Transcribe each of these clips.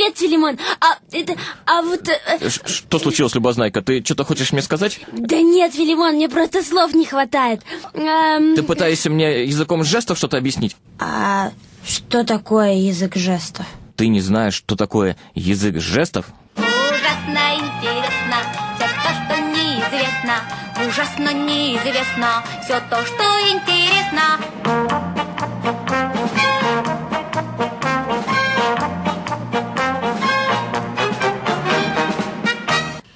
Привет, Филимон. А, это, а вот... э, Ш- Что случилось, Любознайка? Ты что-то хочешь мне сказать? Да нет, Филимон, мне просто слов не хватает. Эм, Ты пытаешься мне языком жестов что-то объяснить? А что такое язык жестов? Ты не знаешь, что такое язык жестов? Ужасно интересно все то, что неизвестно. Ужасно неизвестно все то, что интересно.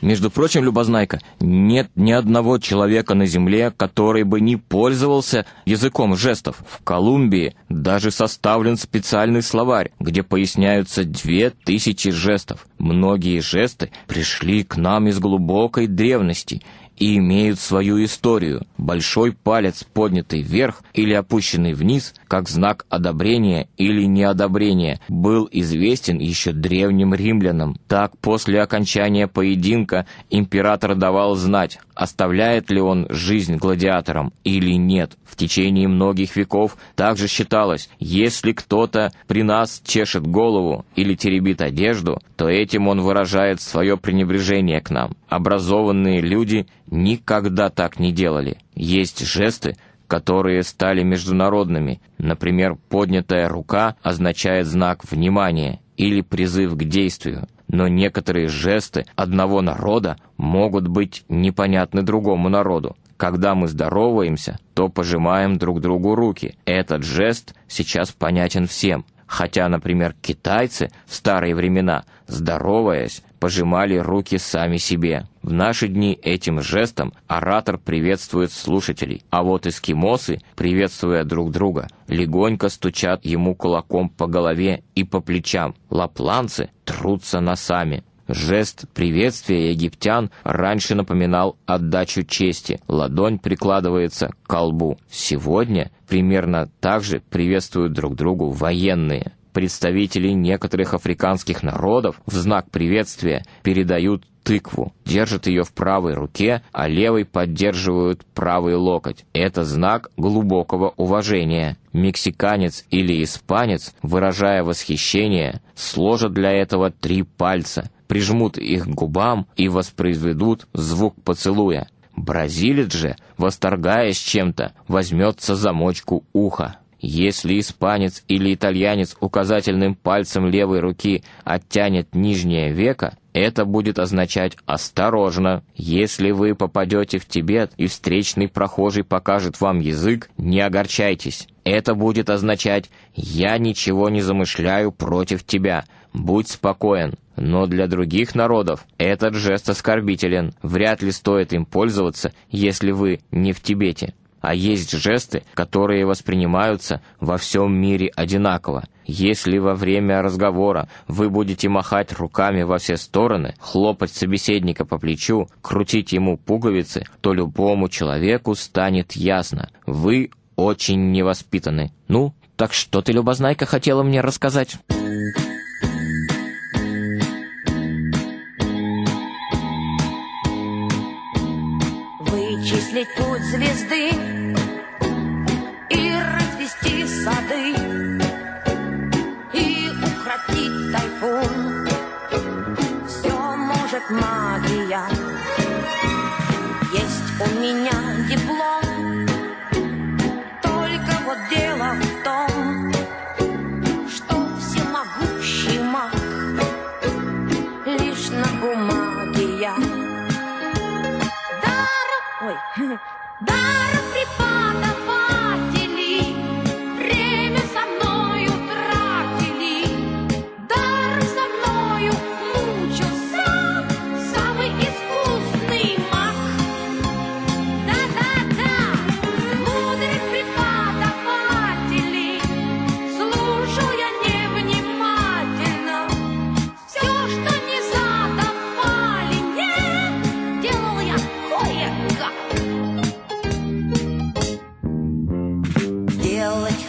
Между прочим, Любознайка, нет ни одного человека на Земле, который бы не пользовался языком жестов. В Колумбии даже составлен специальный словарь, где поясняются две тысячи жестов. Многие жесты пришли к нам из глубокой древности и имеют свою историю. Большой палец, поднятый вверх или опущенный вниз, как знак одобрения или неодобрения, был известен еще древним римлянам. Так, после окончания поединка император давал знать, оставляет ли он жизнь гладиаторам или нет. В течение многих веков также считалось, если кто-то при нас чешет голову или теребит одежду, то этим он выражает свое пренебрежение к нам. Образованные люди никогда так не делали. Есть жесты, которые стали международными. Например, поднятая рука означает знак внимания или призыв к действию. Но некоторые жесты одного народа могут быть непонятны другому народу. Когда мы здороваемся, то пожимаем друг другу руки. Этот жест сейчас понятен всем. Хотя, например, китайцы в старые времена, здороваясь, пожимали руки сами себе. В наши дни этим жестом оратор приветствует слушателей, а вот эскимосы, приветствуя друг друга, легонько стучат ему кулаком по голове и по плечам. Лапланцы трутся носами. Жест приветствия египтян раньше напоминал отдачу чести. Ладонь прикладывается к колбу. Сегодня примерно так же приветствуют друг другу военные. Представители некоторых африканских народов в знак приветствия передают тыкву, держат ее в правой руке, а левой поддерживают правый локоть. Это знак глубокого уважения. Мексиканец или испанец, выражая восхищение, сложат для этого три пальца, прижмут их к губам и воспроизведут звук поцелуя. Бразилец же, восторгаясь чем-то, возьмется за мочку уха. Если испанец или итальянец указательным пальцем левой руки оттянет нижнее веко, это будет означать «осторожно». Если вы попадете в Тибет и встречный прохожий покажет вам язык, не огорчайтесь. Это будет означать «я ничего не замышляю против тебя». Будь спокоен. Но для других народов этот жест оскорбителен. Вряд ли стоит им пользоваться, если вы не в Тибете. А есть жесты, которые воспринимаются во всем мире одинаково. Если во время разговора вы будете махать руками во все стороны, хлопать собеседника по плечу, крутить ему пуговицы, то любому человеку станет ясно – вы очень невоспитаны. Ну, так что ты, Любознайка, хотела мне рассказать? Вычислить путь звезды и развести сады и укротить тайфун. Все может магия. Есть у меня диплом.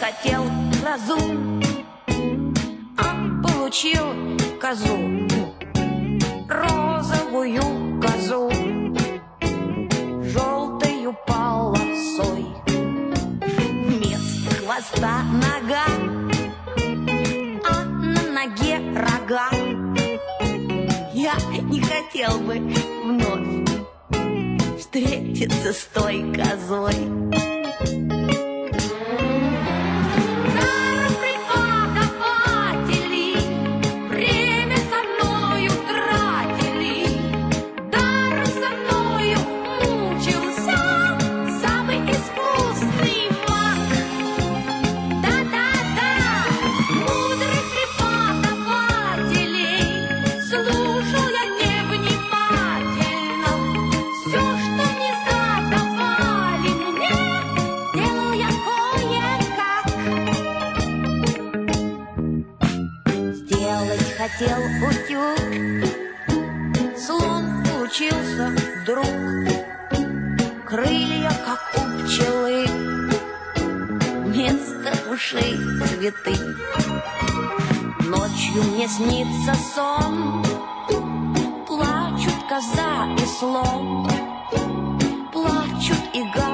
Хотел грозу, а получил козу, розовую козу, желтою полосой. Вместо хвоста нога, а на ноге рога. хотел бы вновь встретиться с той козой. Хотел утюг. Слон получился вдруг Крылья, как у пчелы. Вместо ушей цветы. Ночью мне снится сон. Плачут коза и слон. Плачут и гад